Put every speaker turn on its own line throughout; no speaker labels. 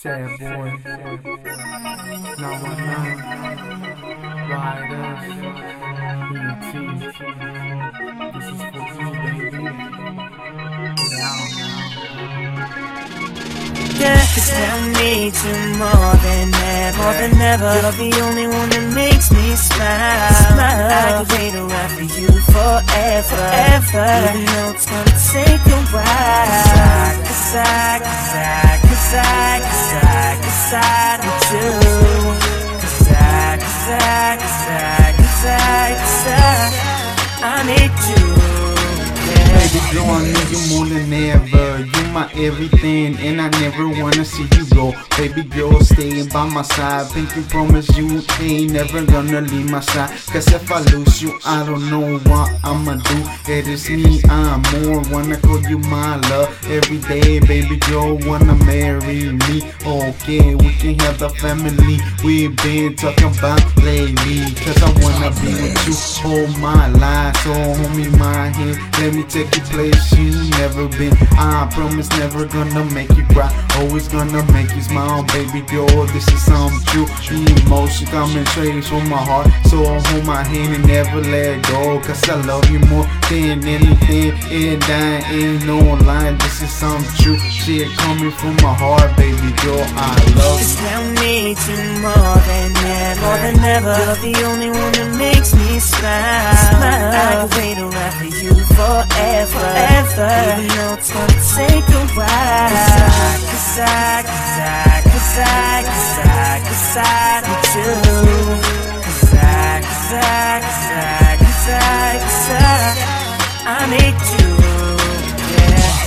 Sad boy. 919. Riders. ET. This is for you, baby. Now,
cause I need you more than ever, more than ever. You're the only one that makes me smile. smile. I could wait around for you forever, ever. Even though it's gonna take a while. Cause I, cause I, cause I, Cause I. Cause I, cause I, cause I, cause I, I, need you. Yeah.
Baby more than. Everything, and I never wanna see you go. Baby girl, staying by my side. Think you promise you ain't never gonna leave my side. Cause if I lose you, I don't know what I'ma do. It is me, I'm more. Wanna call you my love every day. Baby girl, wanna marry me. Okay, we can have the family we've been talking about lately. Cause I wanna be with you all my life. So hold me my hand, let me take you place you never been. I promise never gonna make you cry. Always gonna make you smile, baby girl. This is something true. The emotion coming straight from my heart. So I hold my hand and never let go. Cause I love you more than anything. And I ain't no lie. This is something true. Shit coming from my heart, baby girl. I love
Cause
you.
I need you more than ever, more than ever. You're the only one that makes me smile. smile. I could wait around for you forever, ever. Even though it's gonna take a while. Cause I, cause I, cause I, cause I, cause I, cause I you. Cause I, cause I, cause I, cause I, cause I, I need you.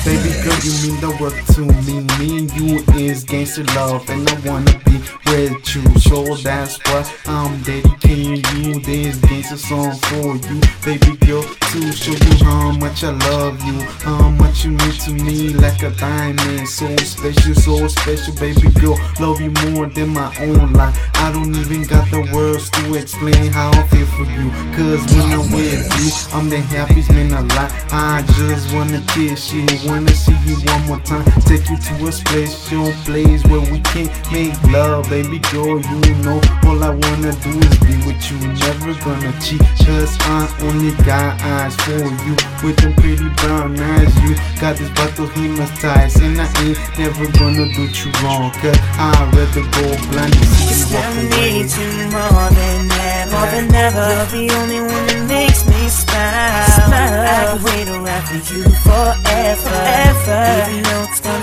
Baby girl, you mean the world to me. Me and you is gangster love, and I wanna be with you. So that's why I'm dedicating you this gangster song for you, baby girl, to show you how much I love you, how much you mean to me, like a diamond. So special, so special, baby girl. Love you more than my own life. I don't even got the words to explain how I feel for you. Cause when I'm with you, I'm the happiest man alive. I just wanna kiss you, wanna see you one more time. Take you to a special place where we can make love, baby girl. You know, all I wanna do is be with you. Never gonna cheat, cause I only got eyes for you. With them pretty brown eyes, you got this bottle hypnotized. And I ain't never gonna do you wrong, cause I'd rather go blind than see you walk away.
more than ever, more than ever. You're the only one that makes me smile. smile. I could wait around for you forever, ever. Even though it's gonna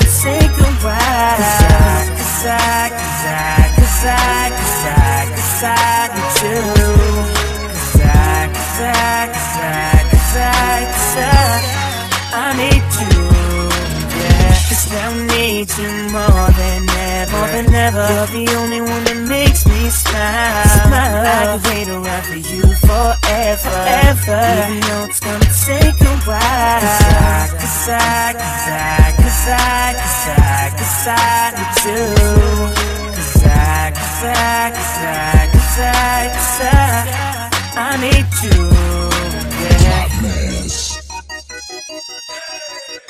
I, need you. Yeah, cause I need you more than ever, more than ever. You're the only one that makes me smile. smile. I could wait around for you forever, ever. Even though it's gonna take a while. Cause I, cause I, cause I, cause I, cause I, cause I need you. Cause I, cause I, cause I, cause I, cause I, I need you. Thank you.